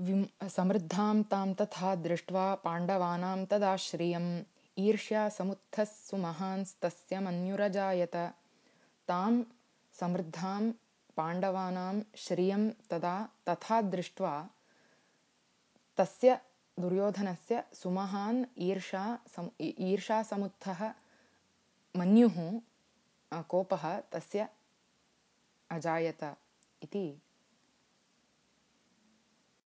विं समृद्धां तां तथा दृष्ट्वा पाण्डवानां तदाश्रियम्। श्रियं ईर्ष्या सुमहांस्तस्य मन्युरजायत। तां समृद्धां पाण्डवानां श्रियं तदा तथा दृष्ट्वा तस्य दुर्योधनस्य सुमहान् ईर्षा सम् ईर्षासमुत्थः मन्युः कोपः तस्य अजायत इति